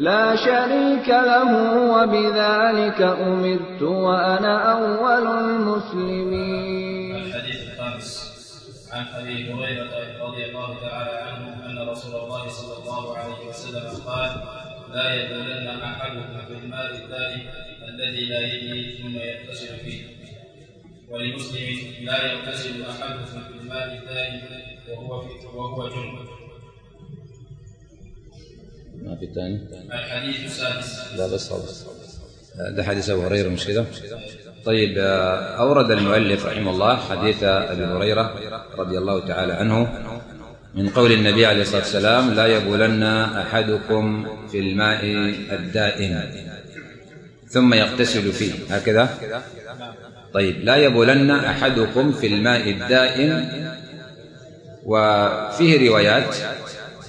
لَا شَرِيكَ لَهُ ۖ وَبِذَٰلِكَ أُمِرْتُ وَأَنَا أَوَّلُ الْمُسْلِمِينَ. الحديث الخامس عن أبي هريرة رضي الله تعالى عنه أن رسول الله صلى الله عليه وسلم قال لا يبولن أحدكم في الماء الثالث الذي لا يجري ثم يغتسل فيه. ولمسلم لا يغتسل أحدكم في الماء الثالث وهو وهو جنب. ما في ثاني الحديث السادس. لا بس خلاص. ده حديث أبو هريرة مش كده؟ طيب أورد المؤلف رحمه الله حديث أبي هريرة رضي الله تعالى عنه من قول النبي عليه الصلاة والسلام لا يبولن أحدكم في الماء الدائم ثم يغتسل فيه. هكذا؟ طيب لا يبولن أحدكم في الماء الدائم وفيه روايات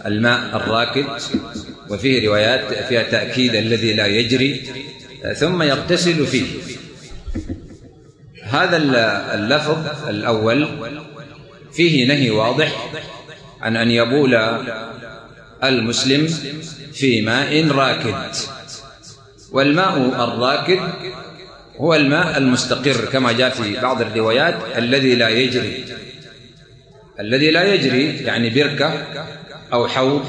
الماء الراكد وفيه روايات فيها تأكيد الذي لا يجري ثم يغتسل فيه. هذا اللفظ الأول فيه نهي واضح عن أن يبول المسلم في ماء راكد. والماء الراكد هو الماء المستقر كما جاء في بعض الروايات الذي لا يجري. الذي لا يجري يعني بركة أو حوض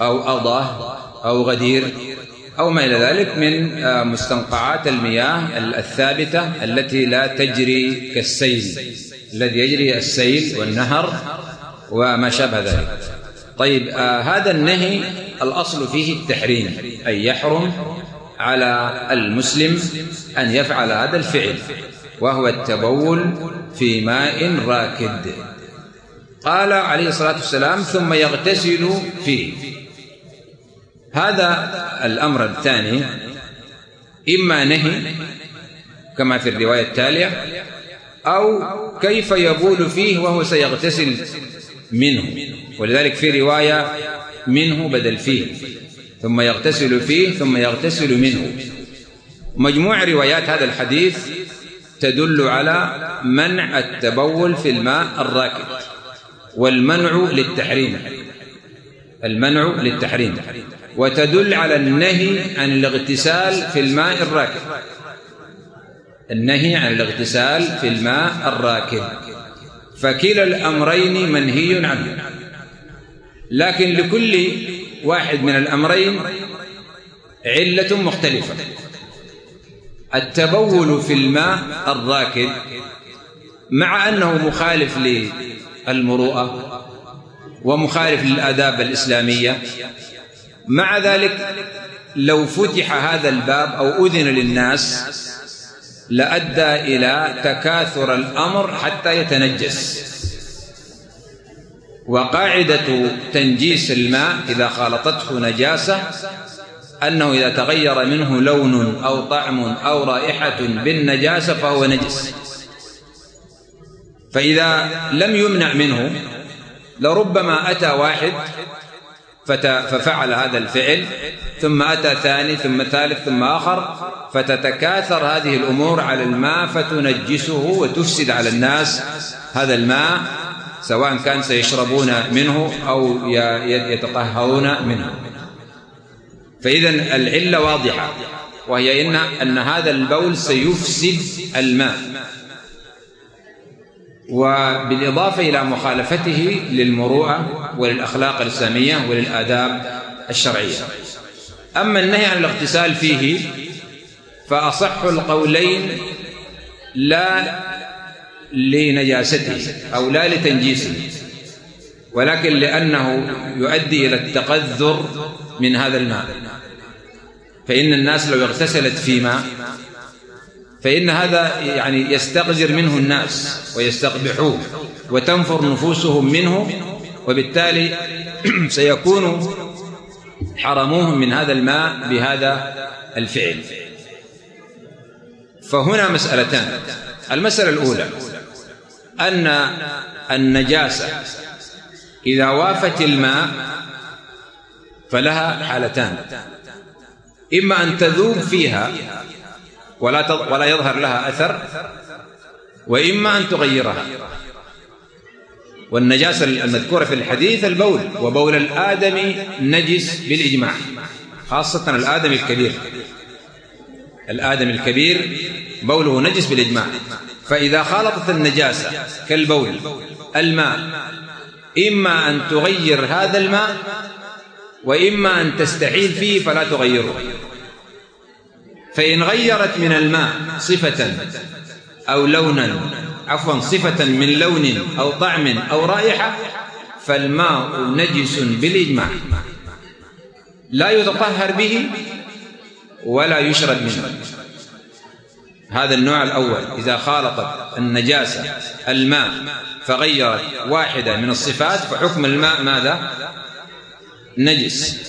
أو أضاه أو غدير أو ما إلى ذلك من مستنقعات المياه الثابتة التي لا تجري كالسيل. الذي يجري السيل والنهر وما شابه ذلك. طيب آه هذا النهي الأصل فيه التحريم أي يحرم على المسلم أن يفعل هذا الفعل وهو التبول في ماء راكد. قال عليه الصلاة والسلام ثم يغتسل فيه. هذا الأمر الثاني. إما نهي كما في الرواية التالية أو كيف يبول فيه وهو سيغتسل منه. ولذلك في رواية منه بدل فيه. ثم يغتسل فيه ثم يغتسل منه. مجموع روايات هذا الحديث تدل على منع التبول في الماء الراكد. والمنع للتحريم. المنع للتحريم. وتدل على النهي عن الاغتسال في الماء الراكد النهي عن الاغتسال في الماء الراكد فكلا الأمرين منهي عنه. لكن لكل واحد من الأمرين علة مختلفة. التبول في الماء الراكد مع أنه مخالف للمروءة ومخالف للآداب الإسلامية. مع ذلك لو فتح هذا الباب أو أذن للناس لأدى إلى تكاثر الأمر حتى يتنجس. وقاعدة تنجيس الماء إذا خالطته نجاسة أنه إذا تغير منه لون أو طعم أو رائحة بالنجاسة فهو نجس. فإذا لم يمنع منه لربما أتى واحد ففعل هذا الفعل ثم أتى ثاني ثم ثالث ثم آخر فتتكاثر هذه الأمور على الماء فتنجسه وتفسد على الناس هذا الماء سواء كان سيشربون منه أو يتطهرون منه. فإذا العلة واضحة وهي إن أن هذا البول سيفسد الماء. وبالإضافة إلى مخالفته للمروءة وللأخلاق الإسلامية وللآداب الشرعية. أما النهي عن الاغتسال فيه فأصح القولين لا لنجاسته أو لا لتنجيسه ولكن لأنه يؤدي إلى التقذر من هذا الماء فإن الناس لو اغتسلت في ماء فإن هذا يعني يستقذر منه الناس ويستقبحوه وتنفر نفوسهم منه وبالتالي سيكون حرموهم من هذا الماء بهذا الفعل. فهنا مسألتان. المسألة الأولى أن النجاسة إذا وافت الماء فلها حالتان. إما أن تذوب فيها ولا ولا يظهر لها أثر وإما أن تغيرها. والنجاسة المذكورة في الحديث البول وبول الآدم نجس بالإجماع خاصة الآدم الكبير. الآدم الكبير بوله نجس بالإجماع. فإذا خالطت النجاسة كالبول الماء إما أن تغير هذا الماء وإما أن تستحيل فيه فلا تغيره. فإن غيرت من الماء صفة أو لونا عفوا صفة من لون أو طعم أو رائحة فالماء نجس بالإجماع. لا يتطهر به ولا يشرب منه. هذا النوع الأول إذا خالطت النجاسة الماء فغيرت واحدة من الصفات فحكم الماء ماذا؟ نجس.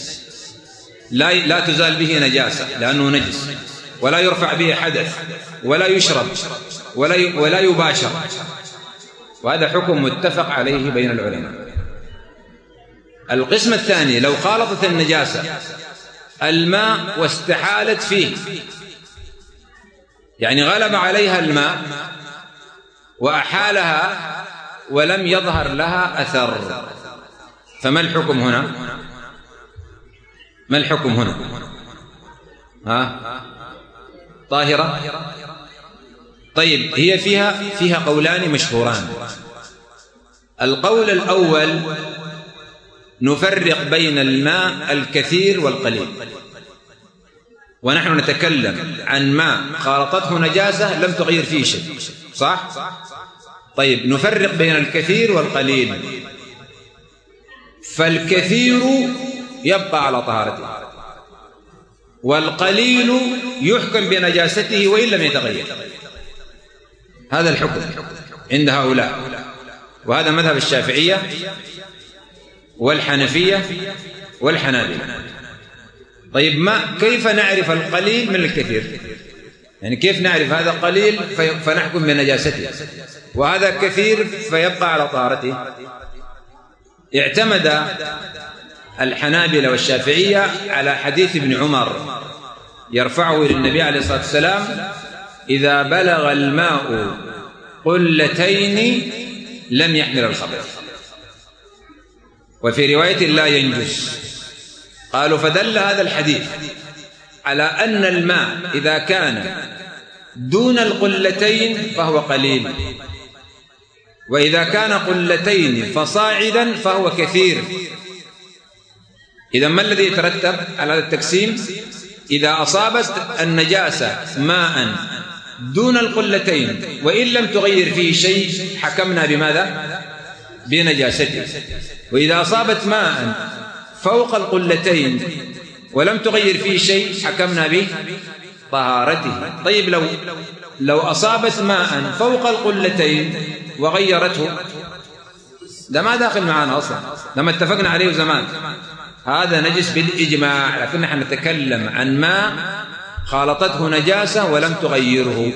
لا لا تزال به نجاسة لأنه نجس. ولا يرفع به حدث ولا يشرب ولا ولا يباشر. وهذا حكم متفق عليه بين العلماء. القسم الثاني لو خالطت النجاسة الماء واستحالت فيه. يعني غلب عليها الماء وأحالها ولم يظهر لها أثر. فما الحكم هنا؟ ما الحكم هنا؟ ها؟ طاهرة؟ طيب هي فيها فيها قولان مشهوران. القول الأول نفرق بين الماء الكثير والقليل. ونحن نتكلم عن ماء خالطته نجاسة لم تغير فيه شيء. صح؟ طيب نفرق بين الكثير والقليل. فالكثير يبقى على طهارته. والقليل يحكم بنجاسته وإن لم يتغير. هذا الحكم عند هؤلاء. وهذا مذهب الشافعية والحنفية والحنابلة. طيب ما كيف نعرف القليل من الكثير؟ يعني كيف نعرف هذا قليل فنحكم بنجاسته؟ وهذا كثير فيبقى على طهارته. اعتمد الحنابلة والشافعية على حديث ابن عمر يرفعه إلى النبي عليه الصلاة والسلام إذا بلغ الماء قلتين لم يحمل الخبث وفي رواية لا ينجس. قالوا فدل هذا الحديث على أن الماء إذا كان دون القلتين فهو قليل. وإذا كان قلتين فصاعدا فهو كثير. إذا ما الذي يترتب على هذا التقسيم؟ إذا أصابت النجاسة ماء دون القلتين وإن لم تغير فيه شيء حكمنا بماذا؟ بنجاسته. وإذا أصابت ماء فوق القلتين ولم تغير فيه شيء حكمنا به طهارته طيب لو لو أصابت ماء فوق القلتين وغيرته ده ما داخل معنا أصلا. لما اتفقنا عليه زمان. هذا نجس بالإجماع لكن نحن نتكلم عن ماء خالطته نجاسة ولم تغيره.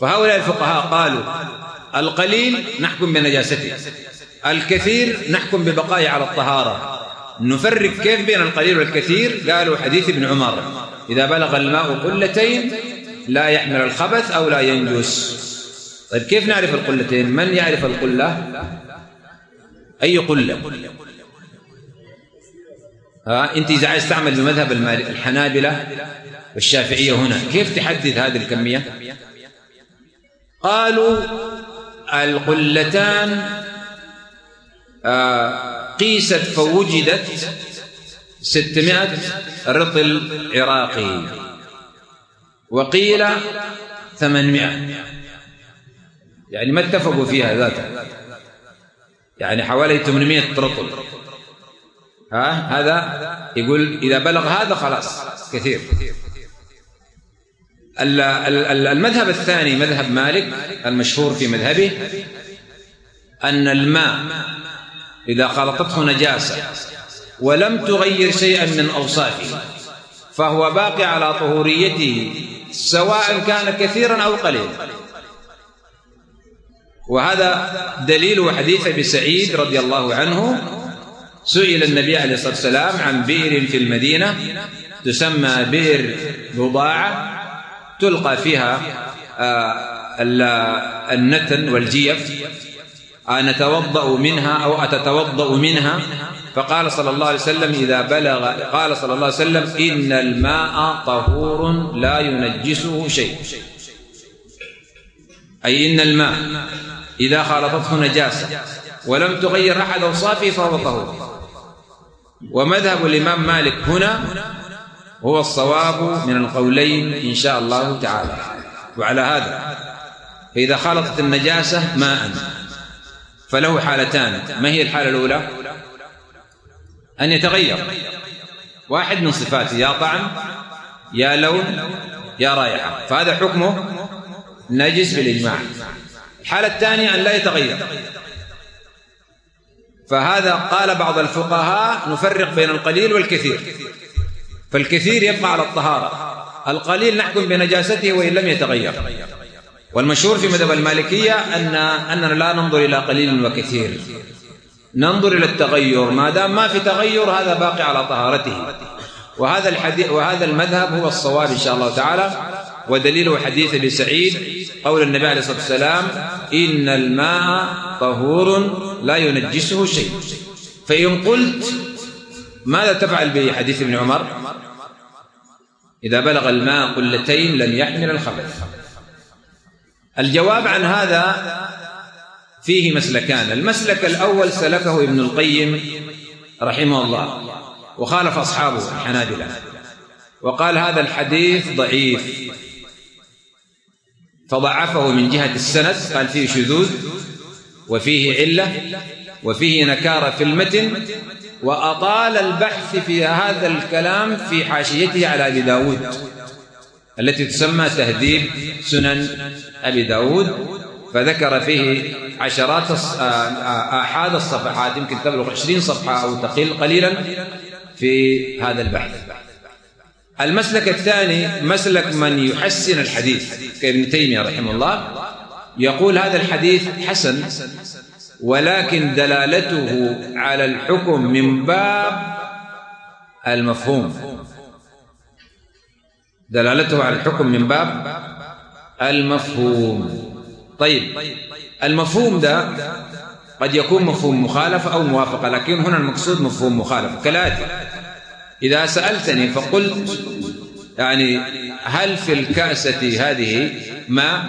فهؤلاء الفقهاء قالوا القليل نحكم بنجاسته الكثير نحكم ببقائه على الطهارة. نفرق كيف بين القليل والكثير؟ قالوا حديث ابن عمر إذا بلغ الماء قلتين لا يحمل الخبث أو لا ينجس. طيب كيف نعرف القلتين؟ من يعرف القلة؟ أي قلة؟ ها أنت إذا عايز تعمل بمذهب الحنابلة والشافعية هنا كيف تحدد هذه الكمية؟ قالوا القلتان آه، قيست فوجدت ستمائة رطل عراقي وقيل ثمانمائة. يعني ما اتفقوا فيها ذاتها. يعني حوالي 800 رطل. ها؟ هذا يقول إذا بلغ هذا خلاص كثير. المذهب الثاني مذهب مالك المشهور في مذهبه أن الماء إذا خلطته نجاسة ولم تغير شيئا من أوصافه فهو باقي على طهوريته سواء كان كثيرا أو قليلا. وهذا دليل حديث أبي سعيد رضي الله عنه سئل النبي عليه الصلاة والسلام عن بئر في المدينة تسمى بئر بضاعة تلقى فيها آه، النتن والجيف أنتوضأ منها أو أتتوضأ منها. فقال صلى الله عليه وسلم إذا بلغ قال صلى الله عليه وسلم إن الماء طهور لا ينجسه شيء. أي إن الماء إذا خالطته نجاسة ولم تغير أحد أوصافه فهو طهور. ومذهب الإمام مالك هنا هو الصواب من القولين إن شاء الله تعالى. وعلى هذا فإذا خلطت النجاسة ماء فله حالتان. ما هي الحالة الأولى؟ أن يتغير. واحد من صفاته يا طعم يا لون يا رائحة. فهذا حكمه نجس بالإجماع. الحالة الثانية أن لا يتغير. فهذا قال بعض الفقهاء نفرق بين القليل والكثير. فالكثير يبقى على الطهارة. القليل نحكم بنجاسته وإن لم يتغير. والمشهور في مذهب المالكية أن أننا لا ننظر إلى قليل وكثير. ننظر إلى التغير. ما دام ما في تغير هذا باقي على طهارته. وهذا الحديث وهذا المذهب هو الصواب إن شاء الله تعالى. ودليله حديث أبي سعيد قول النبي عليه الصلاة والسلام إن الماء طهور لا ينجسه شيء. فإن قلت ماذا تفعل بحديث ابن عمر؟ إذا بلغ الماء قلتين لم يحمل الخبث. الجواب عن هذا فيه مسلكان. المسلك الأول سلكه ابن القيم رحمه الله وخالف أصحابه الحنابلة وقال هذا الحديث ضعيف. فضعفه من جهة السند قال فيه شذوذ وفيه علة وفيه نكارة في المتن وأطال البحث في هذا الكلام في حاشيته على أبي داود التي تسمى تهذيب سنن أبي داود فذكر فيه عشرات آحاد الصفحات يمكن تبلغ عشرين صفحة أو تقل قليلا في هذا البحث. المسلك الثاني مسلك من يحسن الحديث كابن تيمية رحمه الله يقول هذا الحديث حسن ولكن دلالته على الحكم من باب المفهوم. دلالته على الحكم من باب المفهوم. طيب المفهوم ده قد يكون مفهوم مخالفة أو موافقة لكن هنا المقصود مفهوم مخالفة كالآتي إذا سألتني فقلت يعني هل في الكأسة هذه ماء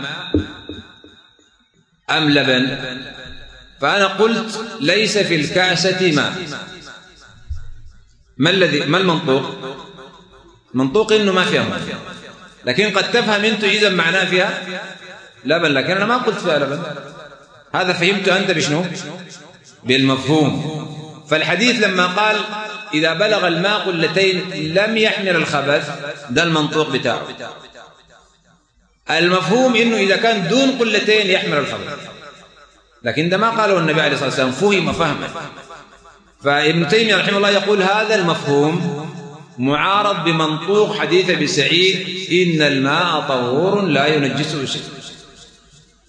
أم لبن؟ فأنا قلت ليس في الكأسة ماء ما الذي ما المنطوق؟ منطوق إنه ما فيها ماء. لكن قد تفهم أنت إذا معناه فيها لبن لكن أنا ما قلت فيها لبن. هذا فهمته أنت بشنو؟ بالمفهوم. فالحديث لما قال إذا بلغ الماء قلتين لم يحمل الخبث ده المنطوق بتاعه. المفهوم إنه إذا كان دون قلتين يحمل الخبث. لكن ده ما قاله النبي عليه الصلاة والسلام فهم فهما فابن تيمية رحمه الله يقول هذا المفهوم معارض بمنطوق حديث أبي سعيد إن الماء طهور لا ينجسه شيء.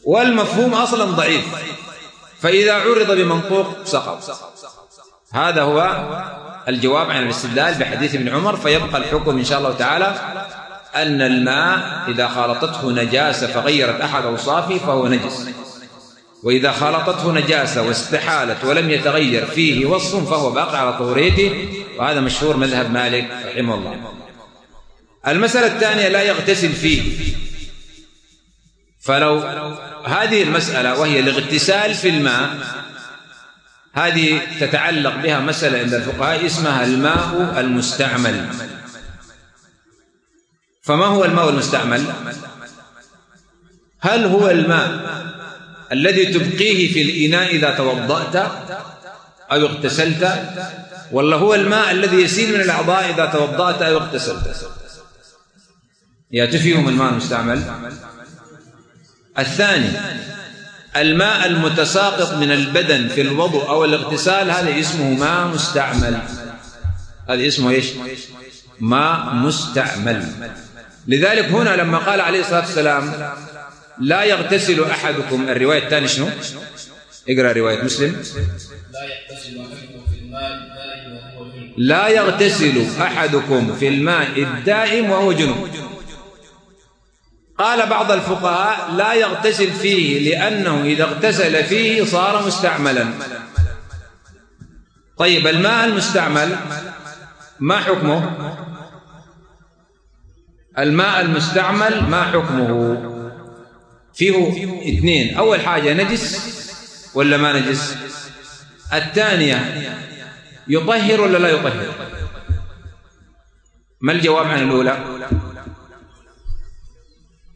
والمفهوم أصلا ضعيف. فإذا عرض بمنطوق سقط. هذا هو الجواب عن الاستدلال بحديث ابن عمر فيبقى الحكم إن شاء الله تعالى أن الماء إذا خالطته نجاسة فغيرت أحد أوصافه فهو نجس. وإذا خالطته نجاسة واستحالت ولم يتغير فيه وصف فهو باقي على طهوريته وهذا مشهور مذهب مالك رحمه الله. المسألة الثانية لا يغتسل فيه. فلو هذه المسألة وهي الاغتسال في الماء هذه تتعلق بها مسألة عند الفقهاء اسمها الماء المستعمل. فما هو الماء المستعمل؟ هل هو الماء الذي تبقيه في الإناء إذا توضأت أو اغتسلت؟ ولا هو الماء الذي يسيل من الأعضاء إذا توضأت أو اغتسلت؟ يأتي فيهم الماء المستعمل. الثاني الماء المتساقط من البدن في الوضوء أو الاغتسال هذا اسمه ماء مستعمل. هذا اسمه إيش؟ ماء مستعمل. لذلك هنا لما قال عليه الصلاة والسلام لا يغتسل أحدكم الرواية الثانية شنو؟ اقرأ رواية مسلم. لا يغتسل أحدكم في الماء الدائم وهو جنب. قال بعض الفقهاء لا يغتسل فيه لأنه إذا اغتسل فيه صار مستعملا. طيب الماء المستعمل ما حكمه؟ الماء المستعمل ما حكمه؟ فيه اثنين. أول حاجة نجس ولا ما نجس؟ الثانية يطهر ولا لا يطهر؟ ما الجواب عن الأولى؟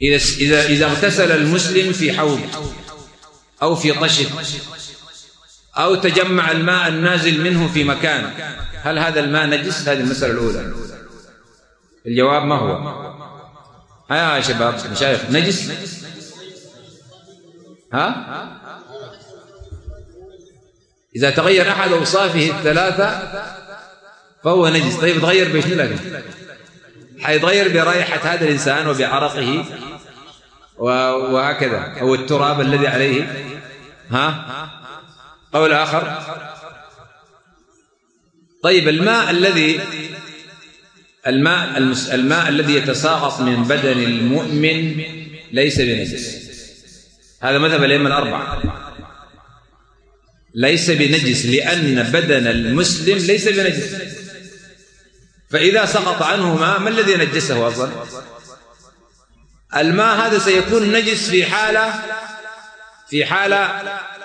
إذا إذا إذا اغتسل المسلم في حوض أو في طشت أو تجمع الماء النازل منه في مكان هل هذا الماء نجس؟ هذه المسألة الأولى الجواب ما هو؟ ها يا شباب مشايخ نجس؟ ها؟ إذا تغير أحد أوصافه الثلاثة فهو نجس طيب تغير بإيش لكن حيتغير برائحة هذا الإنسان وبعرقه وهكذا. أو التراب الذي عليه. ها؟ قول آخر طيب الماء الذي الماء الماء الذي يتساقط من بدن المؤمن ليس بنجس. هذا مذهب الأئمة الأربعة. ليس بنجس لأن بدن المسلم ليس بنجس. فإذا سقط عنه ماء ما الذي نجسه أصلا؟ الماء هذا سيكون نجس في حالة في حالة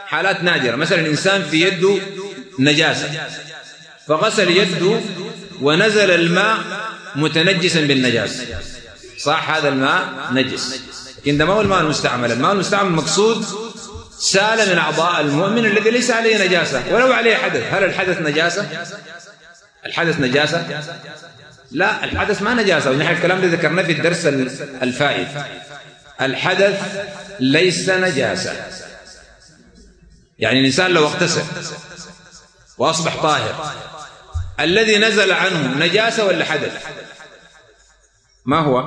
حالات نادرة. مثلا إنسان في يده نجاسة. فغسل يده ونزل الماء متنجسا بالنجاسة. صح؟ هذا الماء نجس. لكن ده ما هو الماء المستعمل. الماء المستعمل مقصود سال من أعضاء المؤمن الذي ليس عليه نجاسة. ولو عليه حدث. هل الحدث نجاسة؟ الحدث نجاسة؟ لا الحدث ما نجاسة ونحن الكلام ده ذكرناه في الدرس الفائت. الحدث ليس نجاسة يعني الإنسان لو اغتسل وأصبح طاهر الذي نزل عنه نجاسة ولا حدث؟ ما هو؟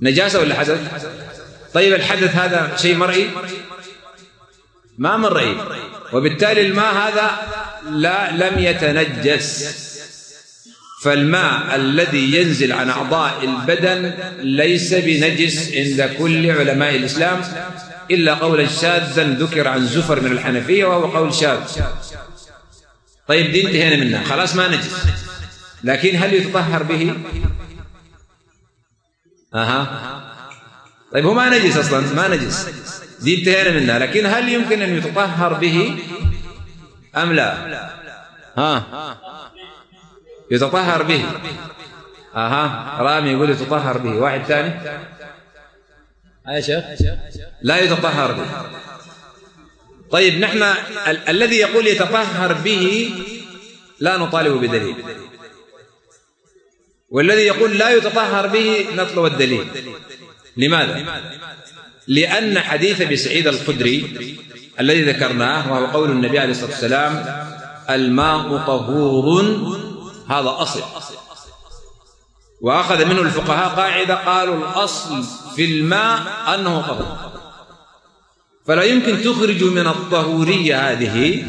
نجاسة ولا حدث؟ طيب الحدث هذا شيء مرئي؟ ما مرئي. وبالتالي الماء هذا لا لم يتنجس. فالماء الذي ينزل عن أعضاء البدن ليس بنجس عند كل علماء الإسلام إلا قولا شاذا ذكر عن زفر من الحنفية وهو قول شاذ. طيب دي انتهينا منها خلاص ما نجس. لكن هل يتطهر به؟ أها. طيب هو ما نجس أصلا ما نجس. دي انتهينا منها لكن هل يمكن أن يتطهر به؟ أم لا؟ ها. يتطهر به. أها رامي يقول يتطهر به. واحد ثاني. شيخ؟ لا يتطهر به. طيب نحن ال الذي يقول يتطهر به لا نطالب بدليل. والذي يقول لا يتطهر به نطلب الدليل. لماذا؟ لأن حديث بسعيد الخدري الذي ذكرناه وهو قول النبي عليه الصلاة والسلام الماء طهور هذا أصل. وأخذ منه الفقهاء قاعدة قالوا الأصل في الماء أنه طهور فلا يمكن تخرج من الطهورية هذه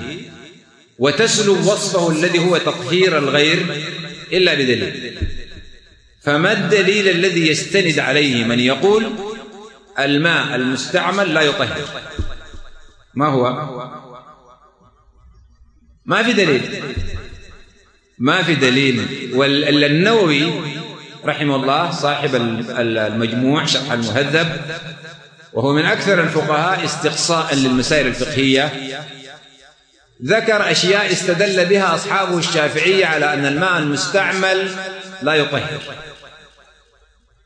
وتسلب وصفه الذي هو تطهير الغير إلا بدليل. فما الدليل الذي يستند عليه من يقول الماء المستعمل لا يطهر؟ ما هو؟ ما في دليل. ما في دليل. والنووي رحمه الله صاحب المجموع شرح المهذب وهو من أكثر الفقهاء استقصاء للمسائل الفقهية. ذكر أشياء استدل بها أصحابه الشافعية على أن الماء المستعمل لا يطهر.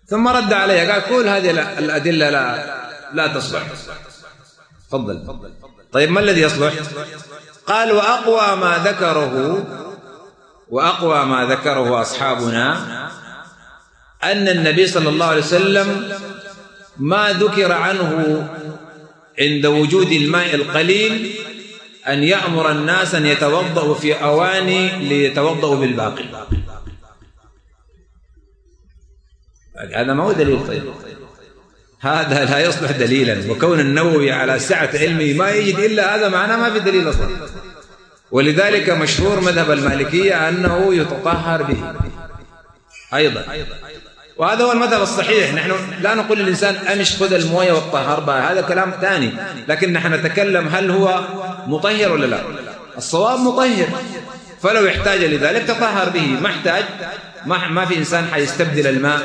ثم رد عليها قال كل هذه الأدلة لا لا تصلح. تفضل. طيب ما الذي يصلح؟ قال وأقوى ما ذكره وأقوى ما ذكره أصحابنا أن النبي صلى الله عليه وسلم ما ذكر عنه عند وجود الماء القليل أن يأمر الناس أن يتوضأوا في أواني ليتوضأوا بالباقي. هذا ما هو دليل طيب. هذا لا يصلح دليلا. وكون النووي على سعة علمه ما يجد إلا هذا معناه ما في دليل أصلا. ولذلك مشهور مذهب المالكية أنه يتطهر به. أيضا. وهذا هو المذهب الصحيح. نحن لا نقول للإنسان أمش خذ الموية والطهر بها. هذا كلام ثاني. لكن نحن نتكلم هل هو مطهر ولا لا. الصواب مطهر. فلو احتاج لذلك تطهر به. ما احتاج. ما, ما في إنسان حيستبدل الماء.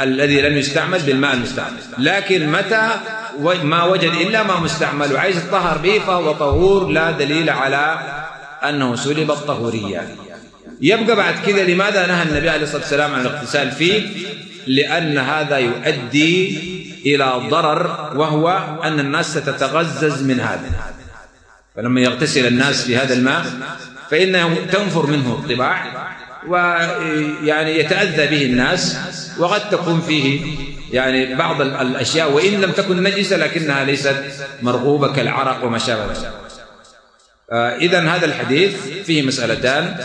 الذي لم يستعمل بالماء المستعمل. لكن متى ما وجد إلا ما مستعمل. وعايز يتطهر به فهو طهور لا دليل على أنه سلب الطهورية. يبقى بعد كذا لماذا نهى النبي عليه الصلاة والسلام عن الاغتسال فيه؟ لأن هذا يؤدي إلى ضرر وهو أن الناس ستتغزز من هذا. فلما يغتسل الناس في هذا الماء فإنه تنفر منه الطباع ويعني يتأذى به الناس وقد تكون فيه يعني بعض الأشياء وإن لم تكن نجسة لكنها ليست مرغوبة كالعرق وما شابه ذلك. آه، إذا هذا الحديث فيه مسألتان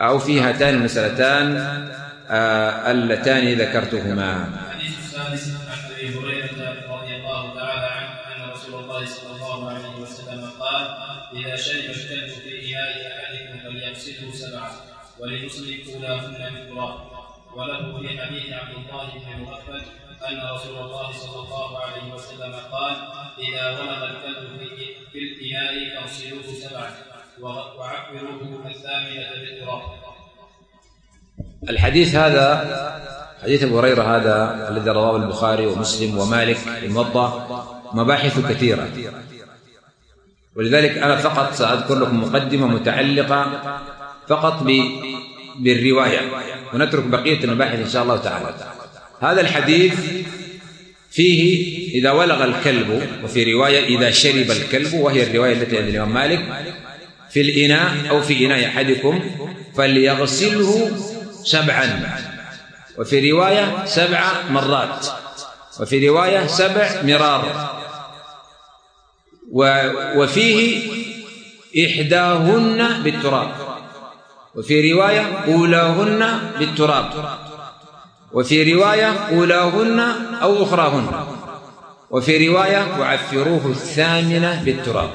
أو فيه هاتان المسألتان آه، اللتان ذكرتهما. إذا شرب الكلب في إناء أحدكم فليغسله سبعا ولمسلم أولاهن بالتراب وله في حديث عبد الله بن مغفل أن رسول الله صلى الله عليه وسلم قال إذا ولد الكلب في الإناء فاغسلوه سبعا وعبروه الثامنة بالتراب الحديث هذا حديث أبو هريرة هذا الذي رواه البخاري ومسلم ومالك الموضع مباحث كثيرة. ولذلك أنا فقط سأذكر لكم مقدمة متعلقة فقط بالرواية. ونترك بقية المباحث إن شاء الله تعالى. هذا الحديث فيه إذا ولغ الكلب وفي رواية إذا شرب الكلب وهي الرواية التي عند الإمام مالك في الإناء أو في إناء أحدكم فليغسله سبعا. وفي رواية سبع مرات. وفي رواية سبع مرار. وفيه إحداهن بالتراب. وفي رواية أولاهن بالتراب وفي رواية أولاهن أو أخراهن. وفي رواية وعفروه الثامنة بالتراب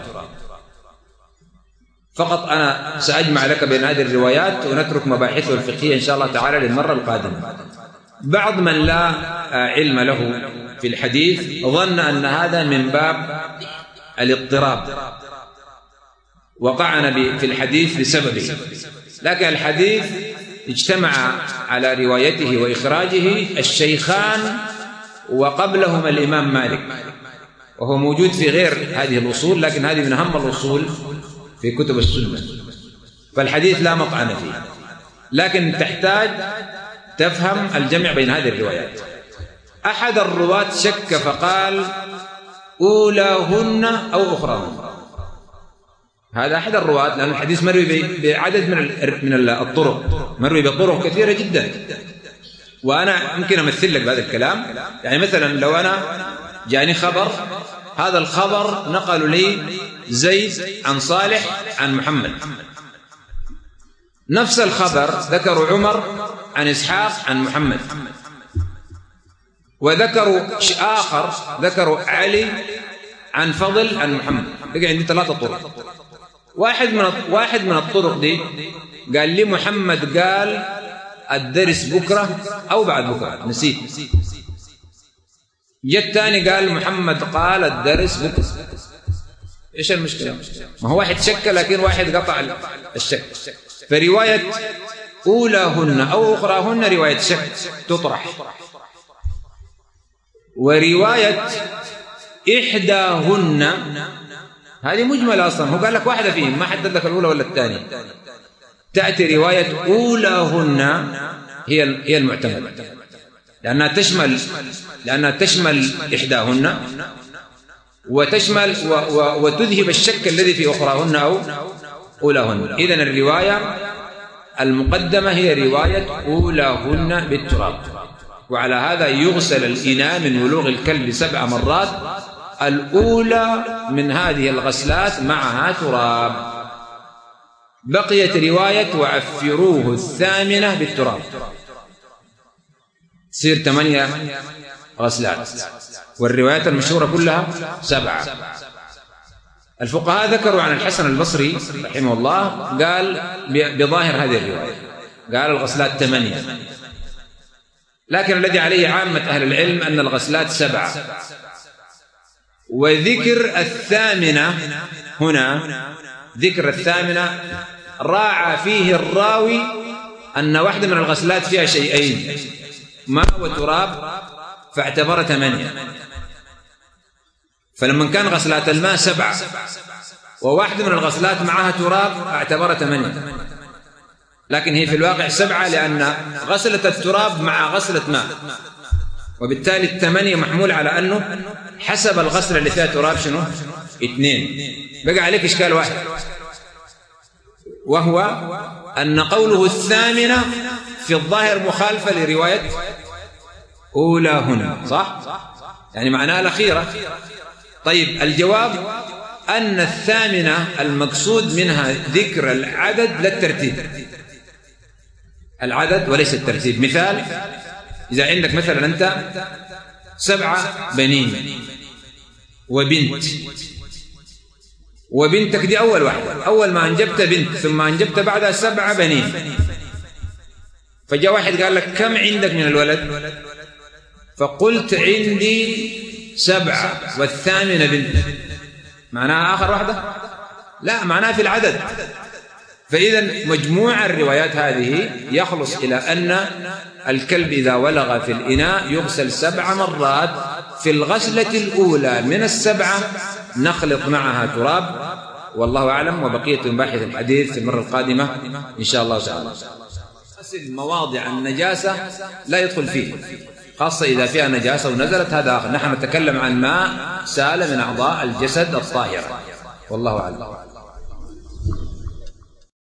فقط أنا سأجمع لك بين هذه الروايات ونترك مباحثه الفقهية إن شاء الله تعالى للمرة القادمة. بعض من لا علم له في الحديث ظن أن هذا من باب الاضطراب. وقعنا في الحديث بسببه لكن الحديث اجتمع على روايته وإخراجه الشيخان وقبلهما الإمام مالك. وهو موجود في غير هذه الأصول لكن هذه من أهم الأصول في كتب السنة. فالحديث لا مطعن فيه. لكن تحتاج تفهم الجمع بين هذه الروايات. أحد الرواة شك فقال أولاهن أو أخراهن؟ هذا أحد الرواة لأن الحديث مروي بعدد من من الطرق. مروي بطرق كثيرة جدا. وأنا يمكن أمثل لك بهذا الكلام. يعني مثلا لو أنا جاني خبر هذا الخبر نقل لي زيد عن صالح عن محمد. نفس الخبر ذكر عمر عن إسحاق عن محمد. وذكروا آخر ذكروا علي عن فضل عن محمد. بقى عندي ثلاثة طرق. واحد من واحد من الطرق دي قال لي محمد قال الدرس بكرة أو بعد بكرة. نسيت. جاء الثاني قال محمد قال الدرس بكرة. إيش المشكلة؟ ما هو واحد شك لكن واحد قطع الشك. فرواية أولاهن أو أخراهن رواية شك تطرح. ورواية إحداهن هذه مجملة أصلا. هو قال لك واحدة فيهم ما حدد لك الأولى ولا الثانية. تأتي رواية أولاهن هي هي المعتمدة لأنها تشمل لأنها تشمل إحداهن وتشمل و و وتذهب الشك الذي في أخراهن أو أولاهن. إذا الرواية المقدمة هي رواية أولاهن بالتراب. وعلى هذا يغسل الإناء من ولوغ الكلب سبع مرات الأولى من هذه الغسلات معها تراب. بقيت رواية وعفروه الثامنة بالتراب. تصير ثمانية غسلات. والروايات المشهورة كلها سبعة. الفقهاء ذكروا عن الحسن البصري رحمه الله قال بظاهر هذه الرواية. قال الغسلات ثمانية. لكن الذي عليه عامة أهل العلم أن الغسلات سبعة. وذكر الثامنة هنا ذكر الثامنة راعى فيه الراوي أن واحدة من الغسلات فيها شيئين ماء وتراب فاعتبر ثمانية فلما كان غسلات الماء سبعة وواحدة من الغسلات معها تراب اعتبر ثمانية لكن هي في الواقع سبعة لأن غسلة التراب مع غسلة ماء. وبالتالي الثمانية محمول على أنه حسب الغسلة اللي فيها تراب شنو؟ اثنين بقى عليك إشكال واحد. وهو أن قوله الثامنة في الظاهر مخالفة لرواية أولى هنا صح؟ يعني معناها الأخيرة. طيب الجواب أن الثامنة المقصود منها ذكر العدد للترتيب العدد وليس الترتيب. مثال إذا عندك مثلا أنت سبعة بنين وبنت وبنتك دي أول واحدة أول ما أنجبت بنت ثم أنجبت بعدها سبعة بنين. فجاء واحد قال لك كم عندك من الولد؟ فقلت عندي سبعة والثامنة بنت. معناها آخر واحدة؟ لا معناها في العدد. فإذا مجموع الروايات هذه يخلص إلى أن الكلب إذا ولغ في الإناء يغسل سبع مرات في الغسلة الأولى من السبعة نخلط معها تراب. والله أعلم وبقية مباحث الحديث في المرة القادمة إن شاء الله تعالى. غسل مواضع النجاسة لا يدخل فيه خاصة إذا فيها نجاسة ونزلت. هذا آخر. نحن نتكلم عن ماء سال من أعضاء الجسد الطاهرة. والله أعلم.